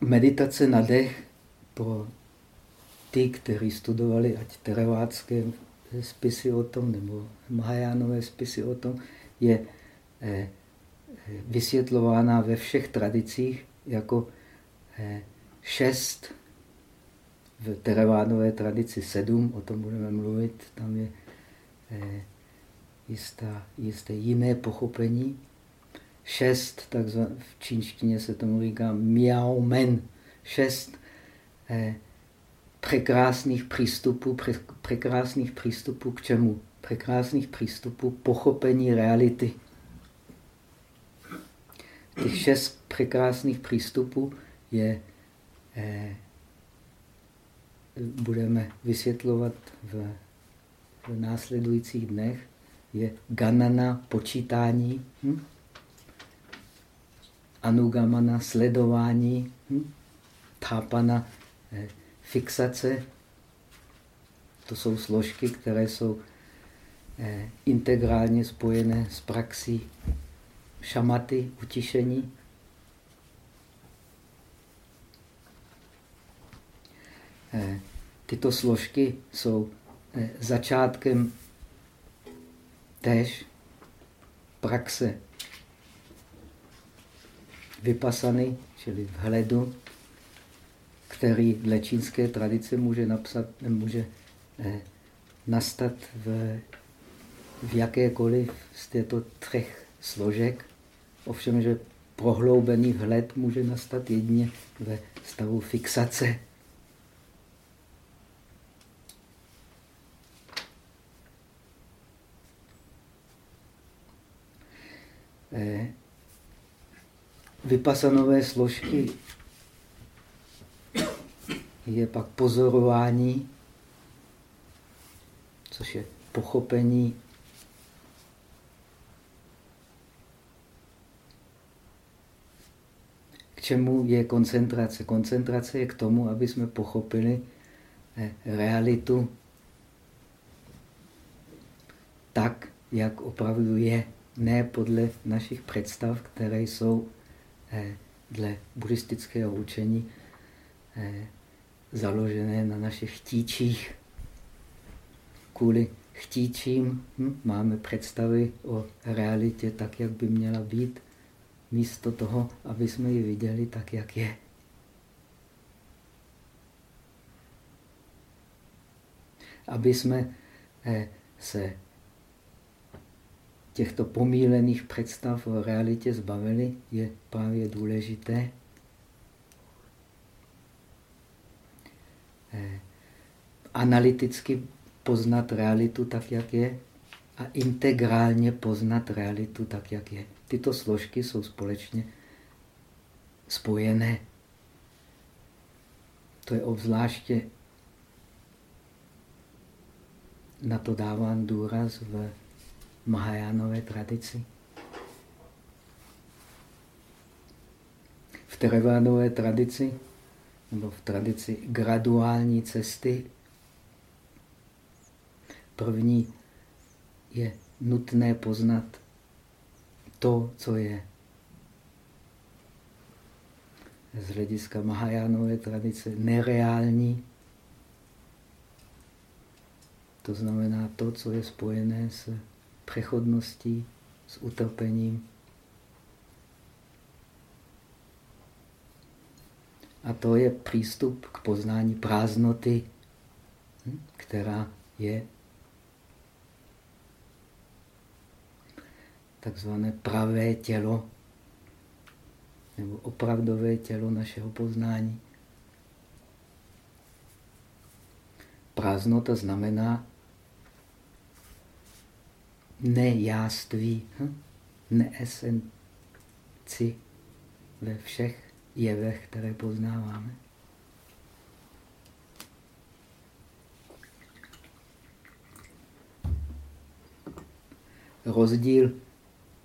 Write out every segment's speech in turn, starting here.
meditace na dech pro ty, kteří studovali ať teravácké spisy o tom, nebo Mahajánové spisy o tom, je eh, vysvětlována ve všech tradicích jako eh, šest, v teravánové tradici sedm, o tom budeme mluvit, tam je eh, jistá, jisté jiné pochopení. Šest, takzvané, v čínštině se tomu říká miao men, šest eh, překrásných přístupů, pre, překrásných přístupů k čemu? Překrásných přístupů pochopení reality. Těch šest překrásných přístupů je, eh, budeme vysvětlovat v, v následujících dnech, je ganana počítání, hm? Anugamana sledování, hm? tápana eh, fixace. To jsou složky, které jsou eh, integrálně spojené s praxí šamaty, utišení. Eh, tyto složky jsou eh, začátkem též praxe vypasany, čili vhledu, který dle čínské tradice může, napsat, může eh, nastat v, v jakékoliv z těchto třech složek. Ovšem, že prohloubený vhled může nastat jedině ve stavu fixace. Eh, vypasanové složky je pak pozorování, což je pochopení K čemu je koncentrace? Koncentrace je k tomu, aby jsme pochopili eh, realitu tak, jak opravdu je ne podle našich představ, které jsou dle buddhistického učení eh, založené na našich chtíčích. Kvůli chtíčím hm, máme představy o realitě tak, jak by měla být, místo toho, aby jsme ji viděli tak, jak je. Aby jsme eh, se těchto pomílených představ o realitě zbavili, je právě důležité eh, analyticky poznat realitu tak, jak je a integrálně poznat realitu tak, jak je. Tyto složky jsou společně spojené. To je obzvláště na to dávám důraz v Mahajánové tradici. V Terevánové tradici, nebo v tradici graduální cesty, první je nutné poznat to, co je z hlediska Mahajánové tradice nereální. To znamená to, co je spojené s přechodností, s utrpením. A to je přístup k poznání prázdnoty, hm, která je takzvané pravé tělo nebo opravdové tělo našeho poznání. Prázdnota znamená nejáství, hm? neesenci ve všech jevech, které poznáváme. Rozdíl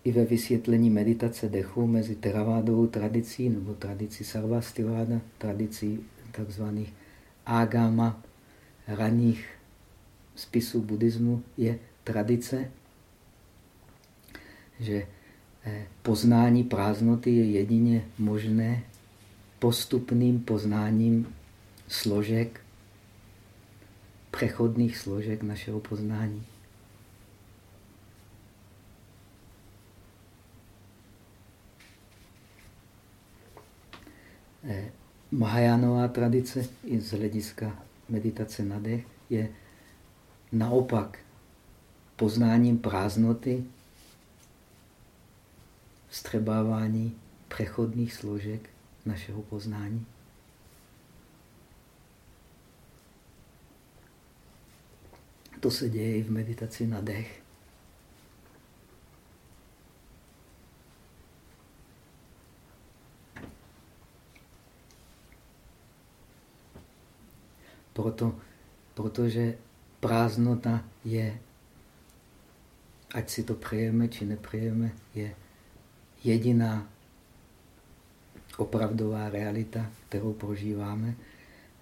i ve vysvětlení meditace dechu mezi teravádovou tradicí nebo tradicí sarvastiváda, tradicí tzv. agama, raných spisů buddhismu je tradice, že eh, poznání prázdnoty je jedině možné postupným poznáním složek, přechodných složek našeho poznání. Eh, Mahajánová tradice i z hlediska meditace na dech je naopak poznáním prázdnoty, střebávání přechodných složek našeho poznání. To se děje i v meditaci na dech. Proto, protože prázdnota je, ať si to přejeme či nepřejeme, je jediná opravdová realita, kterou prožíváme.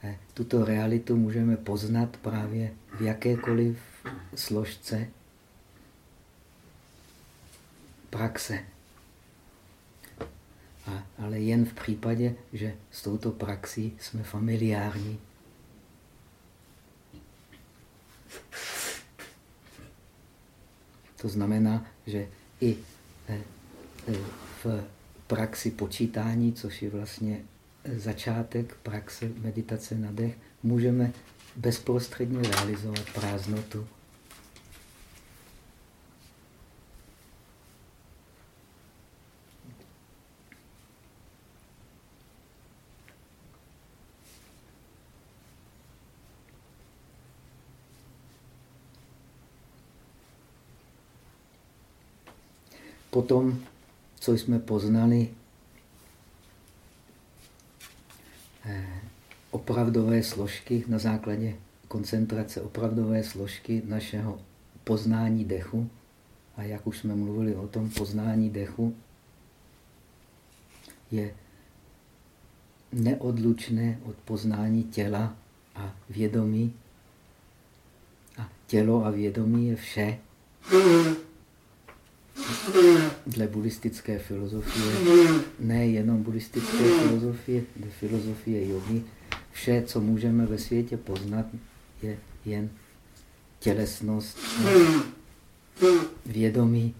Eh, tuto realitu můžeme poznat právě v jakékoliv složce praxe. A, ale jen v případě, že s touto praxí jsme familiární. To znamená, že i eh, v praxi počítání, což je vlastně začátek praxe meditace na dech, můžeme bezprostředně realizovat prázdnotu. Potom, co jsme poznali, eh, opravdové složky na základě koncentrace opravdové složky našeho poznání dechu. A jak už jsme mluvili o tom, poznání dechu je neodlučné od poznání těla a vědomí. A tělo a vědomí je vše dle buddhistické filozofie, ne jenom buddhistické filozofie, dle filozofie jogy, vše, co můžeme ve světě poznat, je jen tělesnost, vědomí.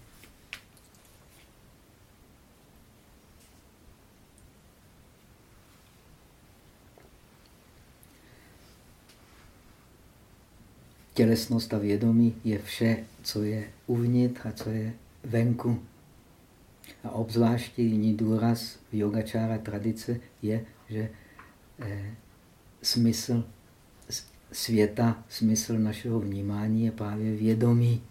Tělesnost a vědomí je vše, co je uvnitř a co je venku. A obzvláště jiný důraz v yogačára tradice je, že eh, smysl světa, smysl našeho vnímání je právě vědomí.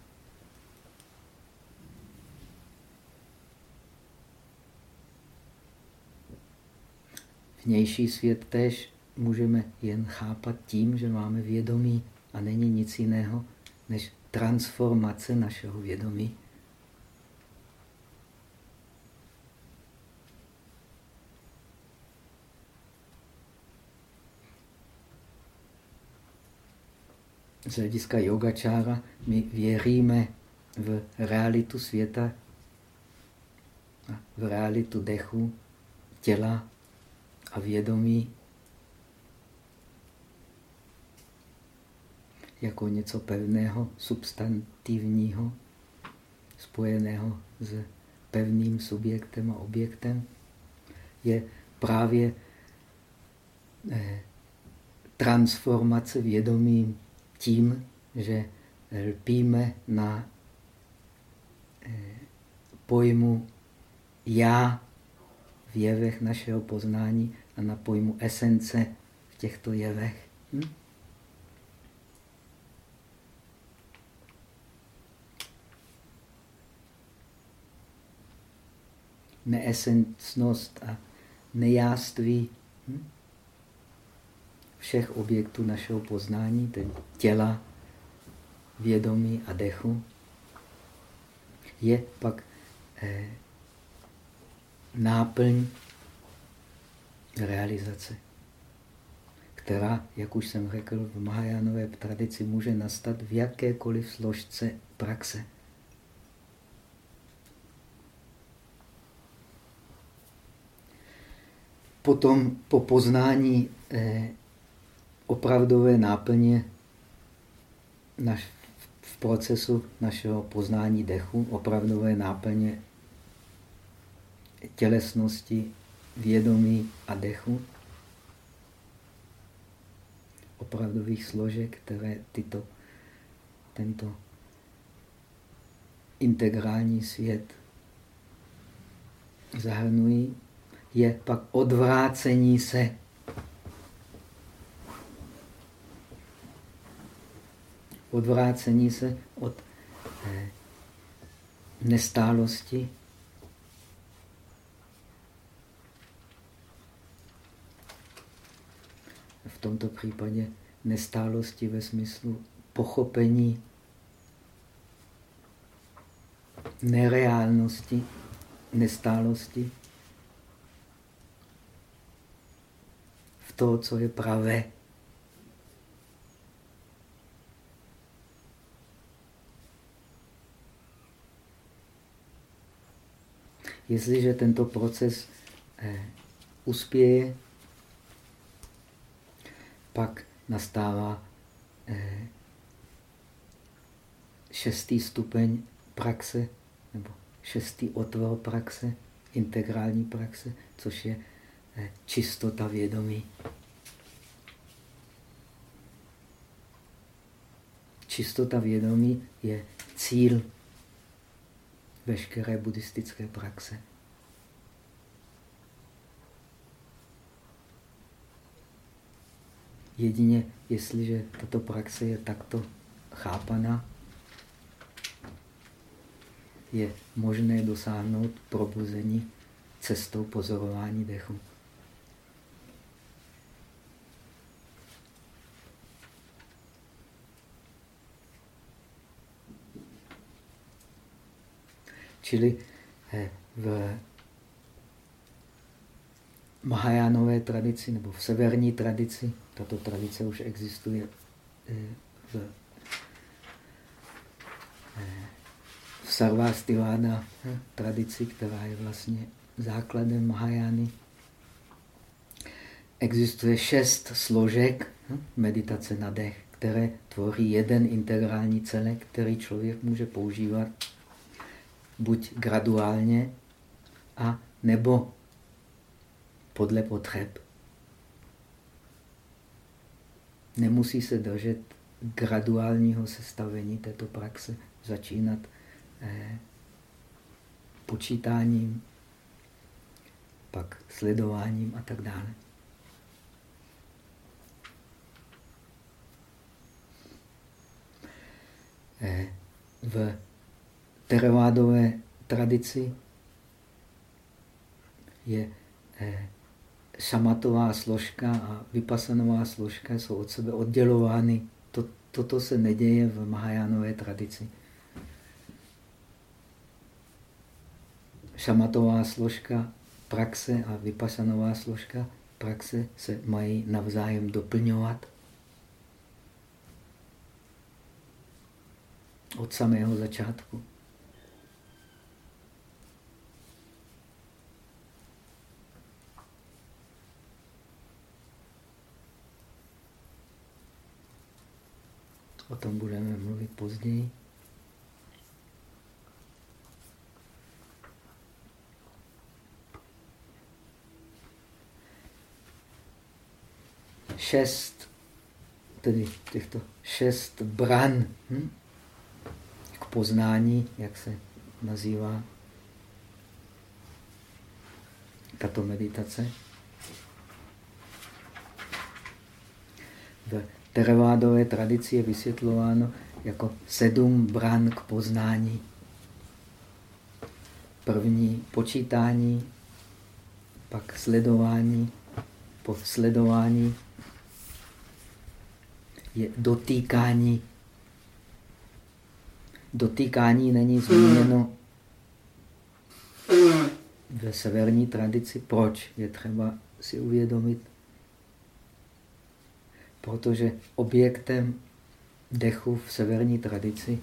Vnější svět tež můžeme jen chápat tím, že máme vědomí a není nic jiného než transformace našeho vědomí. Z hlediska yogačára my věříme v realitu světa, v realitu dechu, těla a vědomí. Jako něco pevného, substantivního, spojeného s pevným subjektem a objektem, je právě eh, transformace vědomí tím, že lpíme na eh, pojmu já v jevech našeho poznání a na pojmu esence v těchto jevech. Hm? Neesencnost a nejáství hm? Všech objektů našeho poznání, tedy těla, vědomí a dechu, je pak eh, náplň realizace, která, jak už jsem řekl, v Mahajánové tradici může nastat v jakékoliv složce praxe. potom po poznání eh, opravdové náplně naš, v procesu našeho poznání dechu, opravdové náplně tělesnosti, vědomí a dechu, opravdových složek, které tyto, tento integrální svět zahrnují, je pak odvrácení se odvrácení se od eh, nestálosti v tomto případě nestálosti ve smyslu pochopení nereálnosti, nestálosti v to, co je pravé. Jestliže tento proces eh, uspěje, pak nastává eh, šestý stupeň praxe, nebo šestý otvor praxe, integrální praxe, což je eh, čistota vědomí. Čistota vědomí je cíl veškeré buddhistické praxe. Jedině, jestliže tato praxe je takto chápaná, je možné dosáhnout probuzení cestou pozorování dechu. Čili eh, v Mahajánové tradici nebo v severní tradici, tato tradice už existuje eh, v, eh, v Sarvastivána tradici, která je vlastně základem Mahajány. Existuje šest složek meditace na dech, které tvoří jeden integrální celek, který člověk může používat buď graduálně, a nebo podle potřeb. Nemusí se držet graduálního sestavení této praxe, začínat eh, počítáním, pak sledováním a tak dále. Eh, v teravádové tradici je eh, šamatová složka a vypasanová složka jsou od sebe oddělovány. To, toto se neděje v Mahajánové tradici. Šamatová složka praxe a vypasanová složka praxe se mají navzájem doplňovat. Od samého začátku. O tom budeme mluvit později. Šest, tedy těchto šest bran hm? k poznání, jak se nazývá tato meditace. V teravádové tradici je vysvětlováno jako sedm bran k poznání. První počítání, pak sledování, po sledování je dotýkání. Dotýkání není zmíněno ve severní tradici. Proč? Je třeba si uvědomit, protože objektem dechu v severní tradici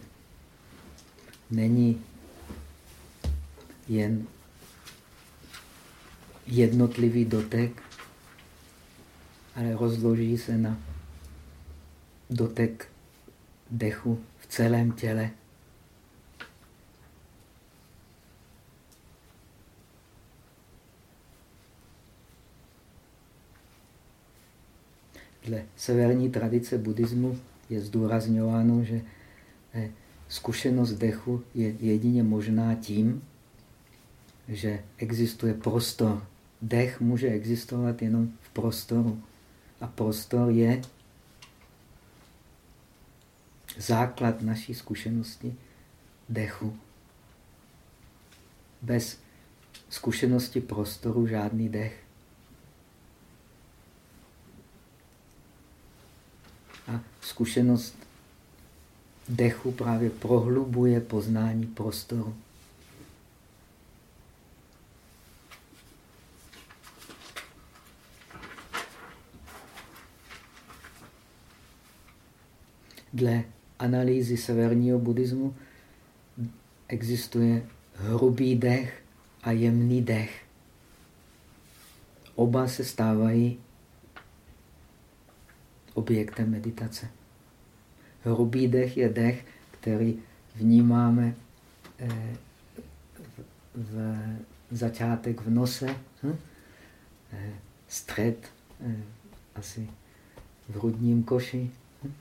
není jen jednotlivý dotek, ale rozloží se na dotek dechu v celém těle. Dle severní tradice buddhismu je zdůrazňováno, že eh, zkušenost dechu je jedině možná tím, že existuje prostor. Dech může existovat jenom v prostoru. A prostor je základ naší zkušenosti dechu. Bez zkušenosti prostoru žádný dech. A zkušenost dechu právě prohlubuje poznání prostoru. Dle analýzy severního buddhismu existuje hrubý dech a jemný dech. Oba se stávají objektem meditace. Hrubý dech je dech, který vnímáme eh, v začátek v nose, hm? Eh, střed eh, asi v hrudním koši, hm?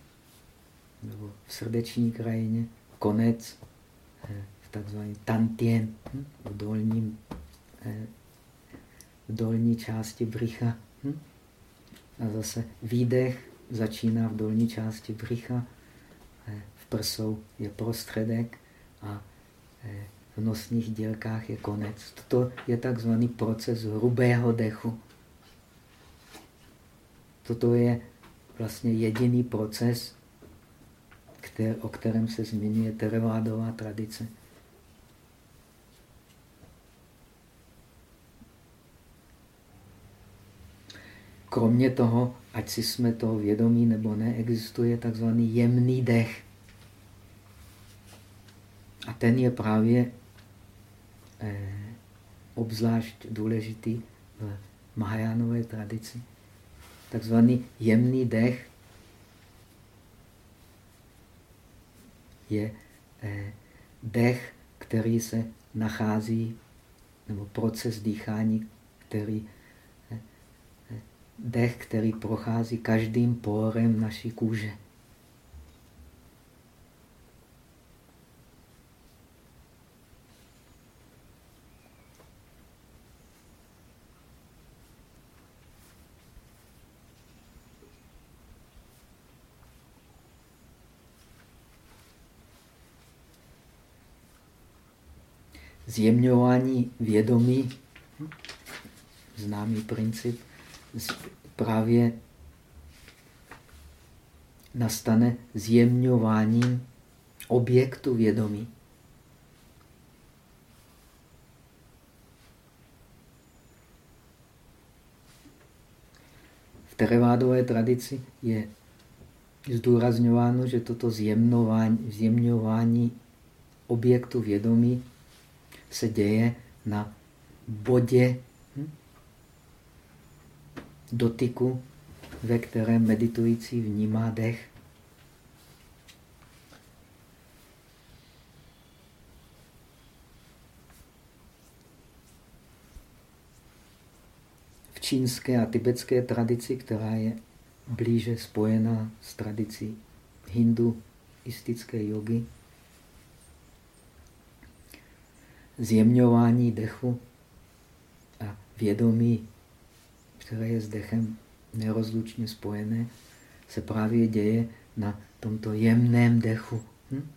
nebo v srdeční krajině, konec v takzvaný tantien, hm? v, dolním, v dolní části břicha. A zase výdech začíná v dolní části břicha, v prsou je prostředek a eh, v nosních dílkách je konec. Toto je takzvaný proces hrubého dechu. Toto je vlastně jediný proces, o kterém se zmiňuje terevádová tradice. Kromě toho, ať si jsme toho vědomí nebo ne, existuje takzvaný jemný dech. A ten je právě eh, obzvlášť důležitý v Mahajánové tradici. Takzvaný jemný dech je eh, dech, který se nachází, nebo proces dýchání, který dech, který prochází každým pórem naší kůže. Zjemňování vědomí, známý princip, právě nastane zjemňováním objektu vědomí. V terevádové tradici je zdůrazňováno, že toto zjemňování objektu vědomí se děje na bodě dotyku, ve kterém meditující vnímá dech. V čínské a tibetské tradici, která je blíže spojená s tradicí hinduistické jogy, zjemňování dechu a vědomí které je s dechem nerozlučně spojené, se právě děje na tomto jemném dechu. Hm?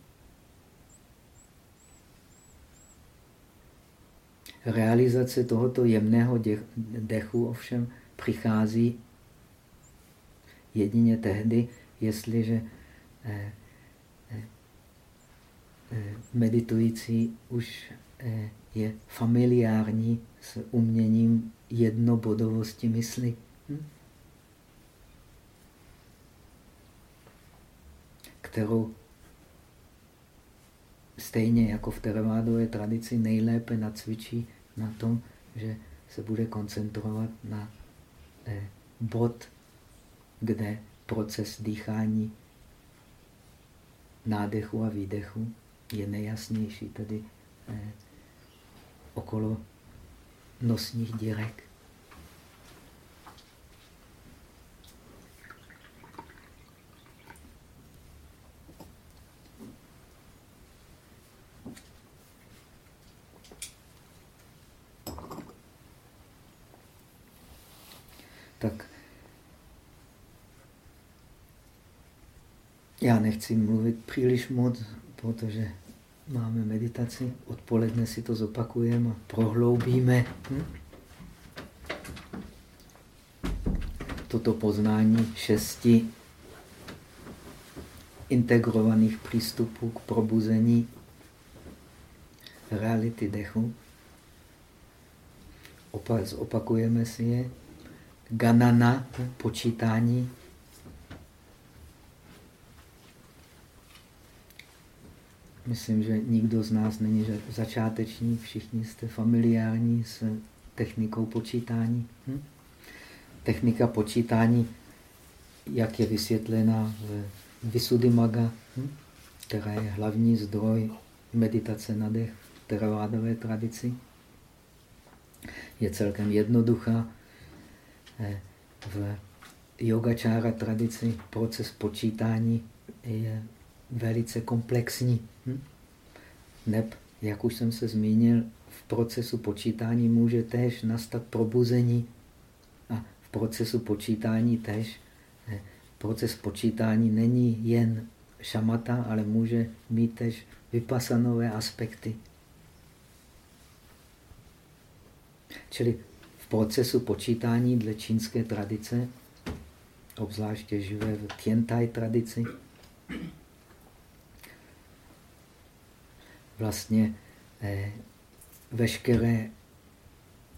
Realizace tohoto jemného dechu ovšem přichází jedině tehdy, jestliže eh, eh, eh, meditující už je familiární s uměním jednobodovosti mysli. Hm? Kterou stejně jako v teravádové tradici nejlépe nacvičí na tom, že se bude koncentrovat na eh, bod kde proces dýchání, nádechu a výdechu je nejasnější, tedy eh, okolo nosních dírek. tak já nechci mluvit příliš moc, protože máme meditaci, odpoledne si to zopakujeme a prohloubíme. Hm? Toto poznání šesti integrovaných přístupů k probuzení reality dechu. Opakujeme si je ganana, počítání. Myslím, že nikdo z nás není začátečník, všichni jste familiární s technikou počítání. Hm? Technika počítání, jak je vysvětlena v Visuddhimagga, hm? která je hlavní zdroj meditace na dech v teravádové tradici, je celkem jednoduchá v yogačára tradici proces počítání je velice komplexní. Hm? Neb, jak už jsem se zmínil, v procesu počítání může též nastat probuzení a v procesu počítání též eh, proces počítání není jen šamata, ale může mít též vypasanové aspekty. Čili procesu počítání dle čínské tradice, obzvláště živé v Tiantai tradici, vlastně eh, veškeré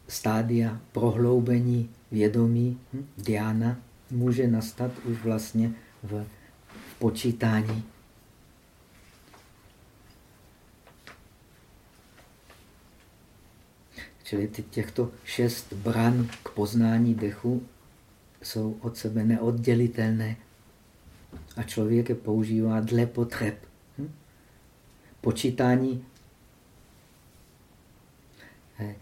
stádia prohloubení vědomí, hm, diana, může nastat už vlastně v, v počítání. Čili těchto šest bran k poznání dechu jsou od sebe neoddělitelné a člověk je používá dle potřeb. Počítání. Eh,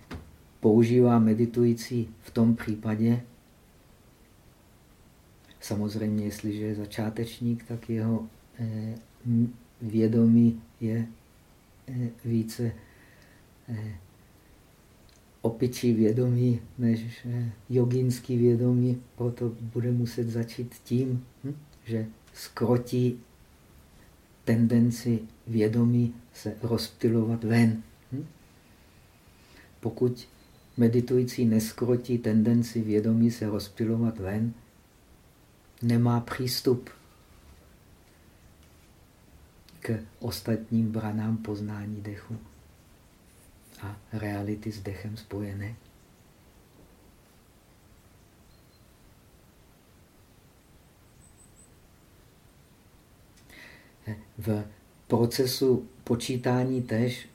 používá meditující v tom případě, samozřejmě, jestliže je začátečník, tak jeho eh, vědomí je eh, více opičí vědomí než jogínský vědomí, proto bude muset začít tím, hm, že skrotí tendenci vědomí se rozptilovat ven. Hm? Pokud meditující neskrotí tendenci vědomí se rozptilovat ven, nemá přístup k ostatním branám poznání dechu a reality s dechem spojené. V procesu počítání tež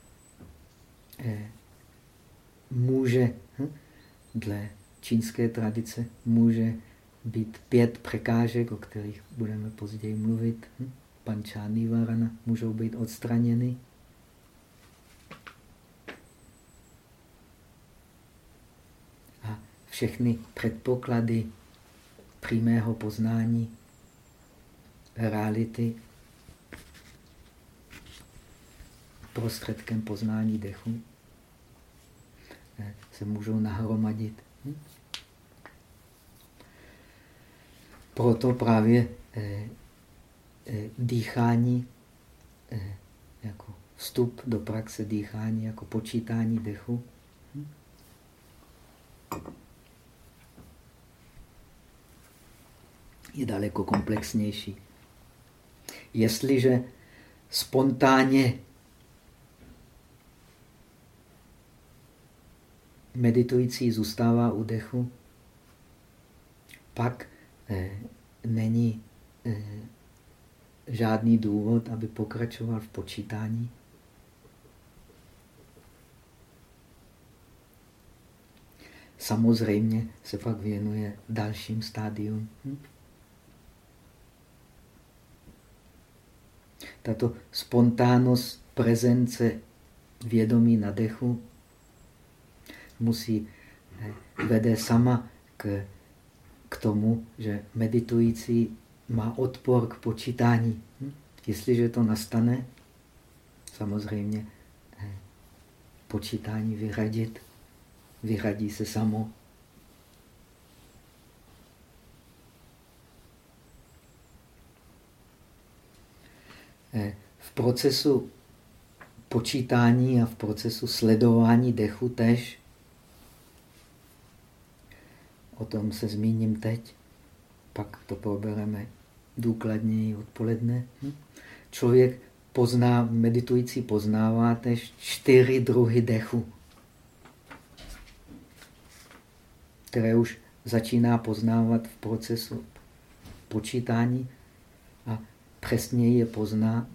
eh, může, hm, dle čínské tradice, může být pět překážek, o kterých budeme později mluvit. Hm, Pančány varana můžou být odstraněny. všechny předpoklady přímého poznání reality prostředkem poznání dechu eh, se můžou nahromadit. Hm? Proto právě eh, eh, dýchání jako vstup do praxe dýchání, jako počítání dechu. Hm? je daleko komplexnější. Jestliže spontánně meditující zůstává u dechu, pak eh, není eh, žádný důvod, aby pokračoval v počítání. Samozřejmě se pak věnuje dalším stádium. Hm? Tato spontánnost prezence vědomí na dechu musí vede sama k, k tomu, že meditující má odpor k počítání. Hm? Jestliže to nastane, samozřejmě počítání vyradit, vyradí se samo. V procesu počítání a v procesu sledování dechu tež, o tom se zmíním teď, pak to probereme důkladněji odpoledne. Hm? Člověk pozná, meditující poznává tež čtyři druhy dechu, které už začíná poznávat v procesu počítání a přesně je pozná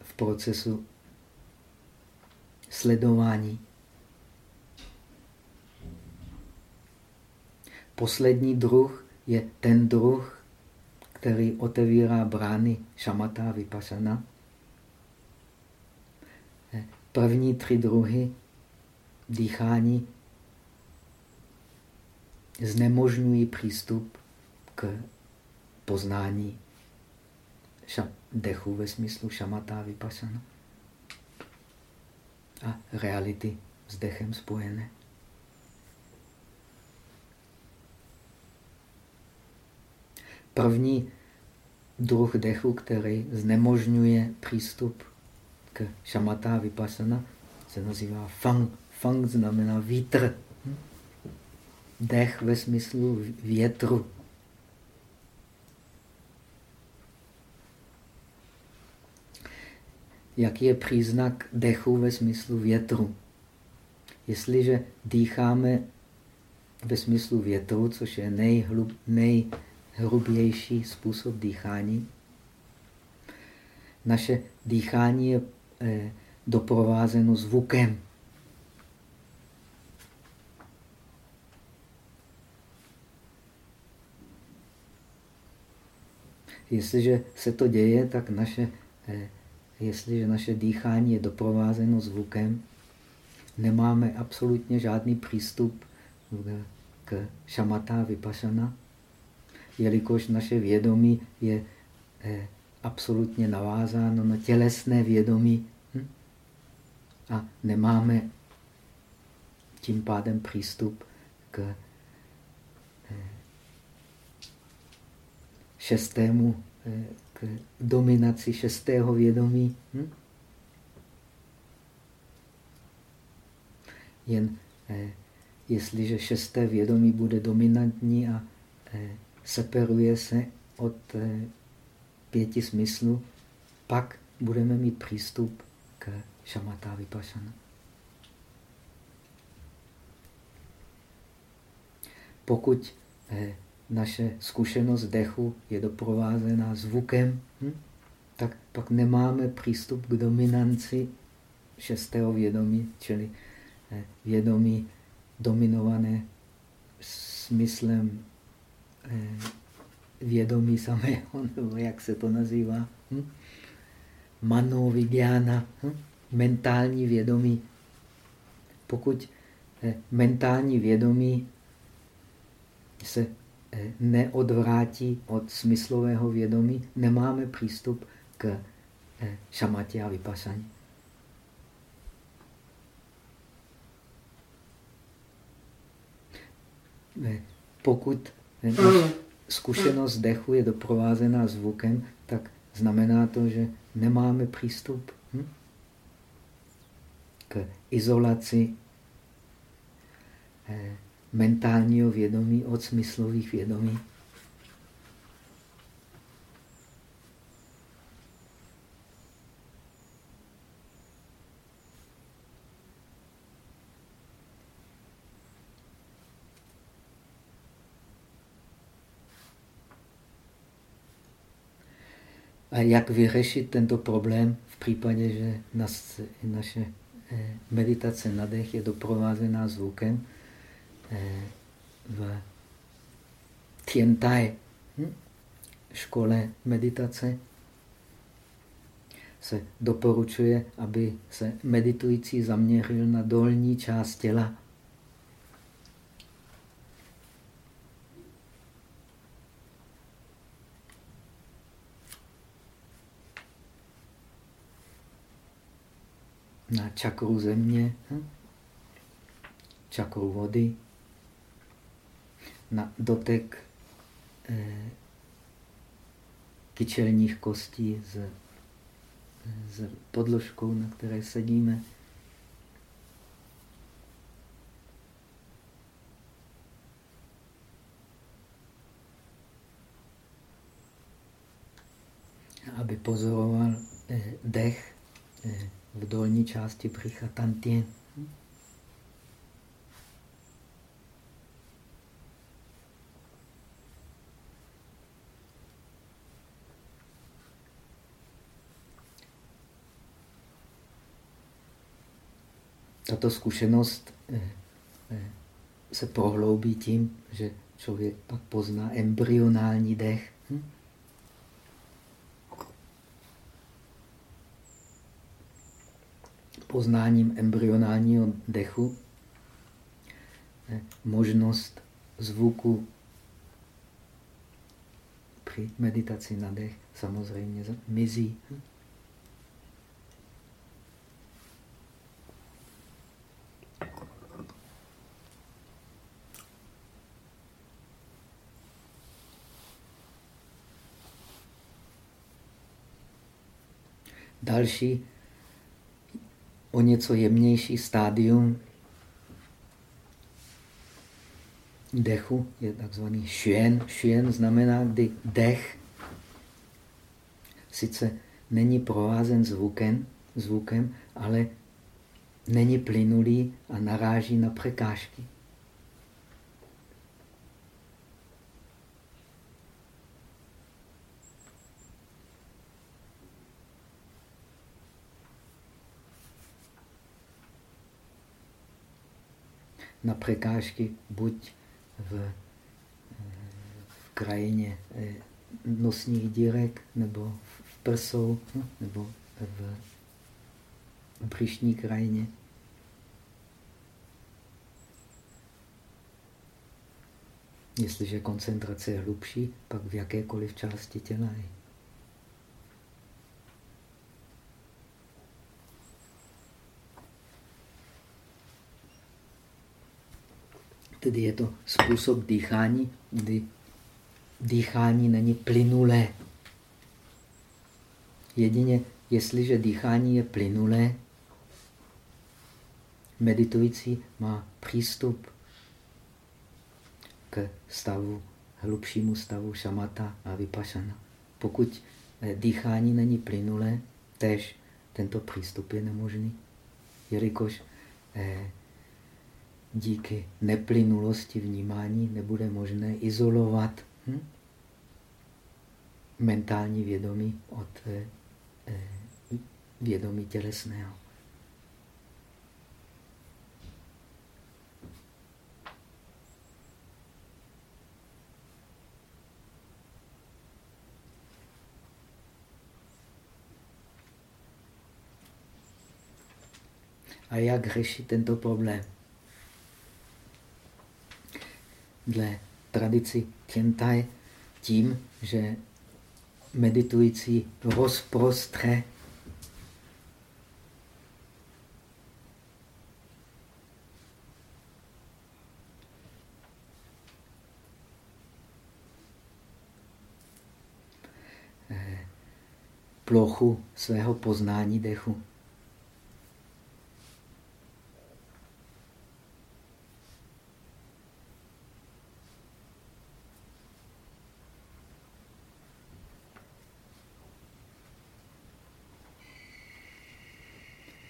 v procesu sledování. Poslední druh je ten druh, který otevírá brány šamata vypasana. První tři druhy dýchání znemožňují přístup k poznání dechu ve smyslu šamata vypasana a reality s dechem spojené. První druh dechu, který znemožňuje přístup k šamata vypasana, se nazývá fang. Fang znamená vítr. Dech ve smyslu větru. Jaký je příznak dechu ve smyslu větru? Jestliže dýcháme ve smyslu větru, což je nejhlub, nejhrubější způsob dýchání, naše dýchání je eh, doprovázeno zvukem. Jestliže se to děje, tak naše, eh, jestliže naše dýchání je doprovázeno zvukem, nemáme absolutně žádný přístup k šamata vypašana, jelikož naše vědomí je eh, absolutně navázáno na tělesné vědomí hm? a nemáme tím pádem přístup k eh, šestému, eh, k dominaci šestého vědomí. Hm? Jen jestliže šesté vědomí bude dominantní a separuje se od pěti smyslů, pak budeme mít přístup k šamatá vypašana. Pokud eh, naše zkušenost dechu je doprovázená zvukem, hm, tak pak nemáme přístup k dominanci šestého vědomí, čili eh, vědomí dominované smyslem eh, vědomí samého, nebo jak se to nazývá. Hm? Mano, vigyána, hm? mentální vědomí. Pokud eh, mentální vědomí se eh, neodvrátí od smyslového vědomí, nemáme přístup k eh, šamatě a vypasaní. Pokud zkušenost dechu je doprovázená zvukem, tak znamená to, že nemáme přístup hm? k izolaci eh, mentálního vědomí od smyslových vědomí. A jak vyřešit tento problém v případě, že nas, naše eh, meditace na dech je doprovázená zvukem eh, v Tientai, hm? škole meditace, se doporučuje, aby se meditující zaměřil na dolní část těla. Na čakru země, hm? čakru vody, na dotek eh, kyčelních kostí s, s podložkou, na které sedíme. aby pozoroval eh, dech eh, v dolní části břicha tantien. tato zkušenost eh, eh, se prohloubí tím, že člověk pak pozná embryonální dech. Hm? Poznáním embryonálního dechu možnost zvuku při meditaci na dech samozřejmě mizí. Další, o něco jemnější stádium dechu je takzvaný šuen. Šuen znamená, kdy dech sice není provázen zvukem, zvukem, ale není plynulý a naráží na překážky. Na překážky buď v, v krajině eh, nosních dírek, nebo v prsou, hm, nebo v břišní krajině. Jestliže koncentrace je hlubší, pak v jakékoliv části těla je. Tedy je to způsob dýchání, kdy dýchání není plynulé. Jedině, jestliže dýchání je plynulé, meditující má přístup k stavu, hlubšímu stavu šamata a vypašana. Pokud eh, dýchání není plynulé, tež tento přístup je nemožný, jelikož eh, díky neplynulosti vnímání nebude možné izolovat hm? mentální vědomí od eh, eh, vědomí tělesného. A jak řešit tento problém? Dle tradici Tientai tím, že meditující rozprostře eh, plochu svého poznání dechu.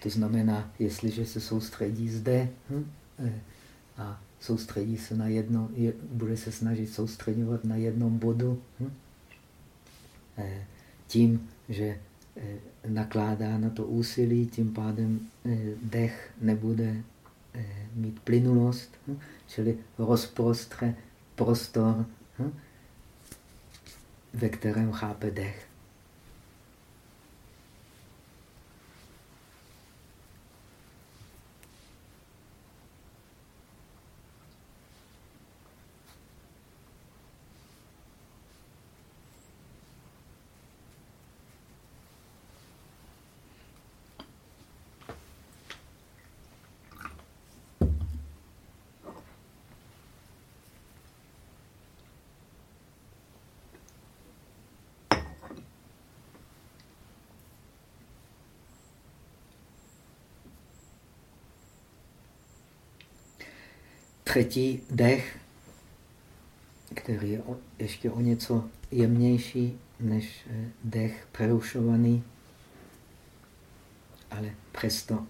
To znamená, jestliže se soustředí zde hm, eh, a soustředí se na jedno, je, bude se snažit soustředovat na jednom bodu, hm, eh, tím, že eh, nakládá na to úsilí, tím pádem dech nebude mít plynulost, hm, čili rozprostře prostor, hm, ve kterém chápe dech. Třetí dech, který je ještě o něco jemnější než eh, dech přerušovaný, ale přesto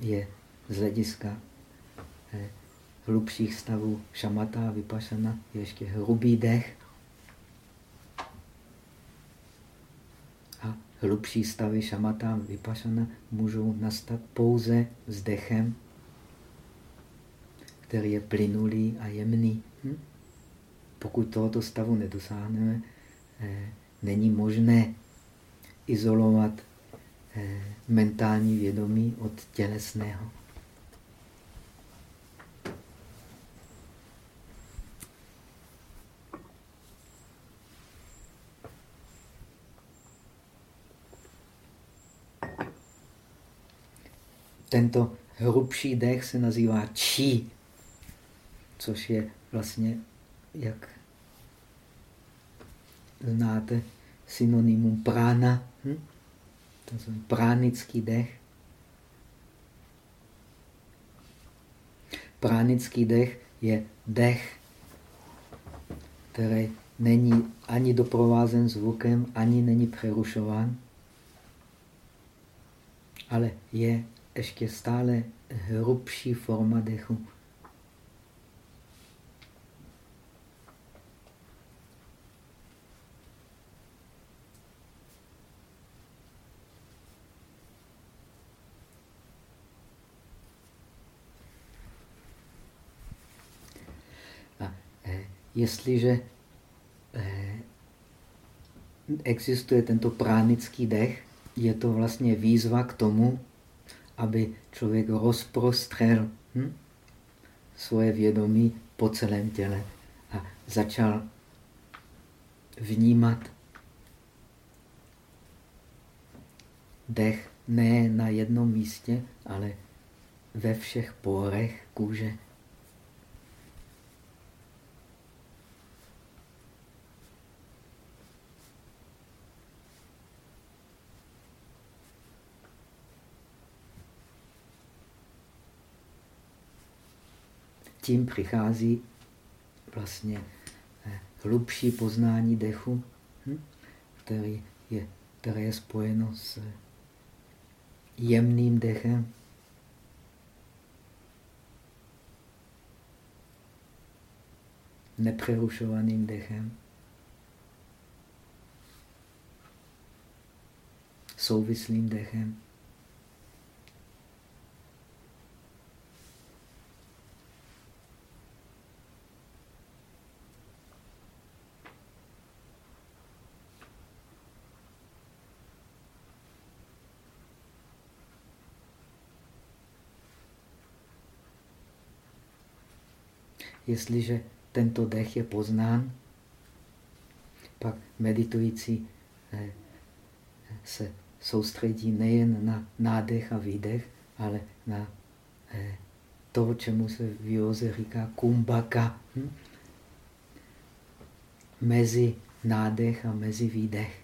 je z hlediska eh, hlubších stavů šamata a vypašana ještě hrubý dech. A hlubší stavy šamata a vypašana můžou nastat pouze s dechem, který je plynulý a jemný. Hm? Pokud tohoto stavu nedosáhneme, eh, není možné izolovat eh, mentální vědomí od tělesného. Tento hrubší dech se nazývá čí, což je vlastně, jak znáte, synonymum prána. Hm? To je pránický dech. Pránický dech je dech, který není ani doprovázen zvukem, ani není přerušován, ale je ještě stále hrubší forma dechu. A eh, jestliže eh, existuje tento pránický dech, je to vlastně výzva k tomu, aby člověk rozprostřel hm, svoje vědomí po celém těle a začal vnímat dech ne na jednom místě, ale ve všech pórech kůže. Tím přichází vlastně eh, hlubší poznání dechu, hm, který je, které je spojeno s jemným dechem. nepřerušovaným dechem, souvislým dechem. Jestliže tento dech je poznán, pak meditující eh, se soustředí nejen na nádech a výdech, ale na eh, to, čemu se v józe říká kumbaka. Hm? Mezi nádech a mezi výdech.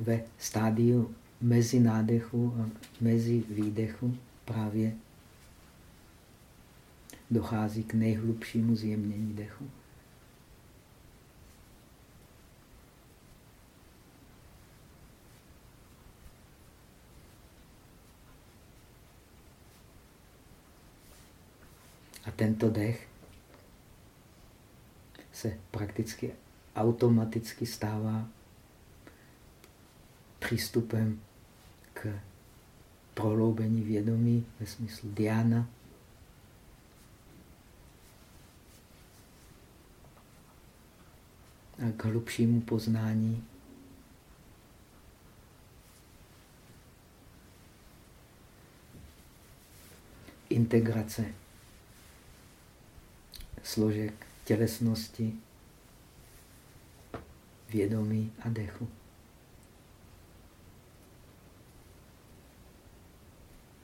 Ve stádiu mezi nádechu a mezi výdechu právě dochází k nejhlubšímu zjemnění dechu. A tento dech se prakticky automaticky stává přístupem k prohloubení vědomí ve smyslu diana. A k hlubšímu poznání integrace složek tělesnosti, vědomí a dechu.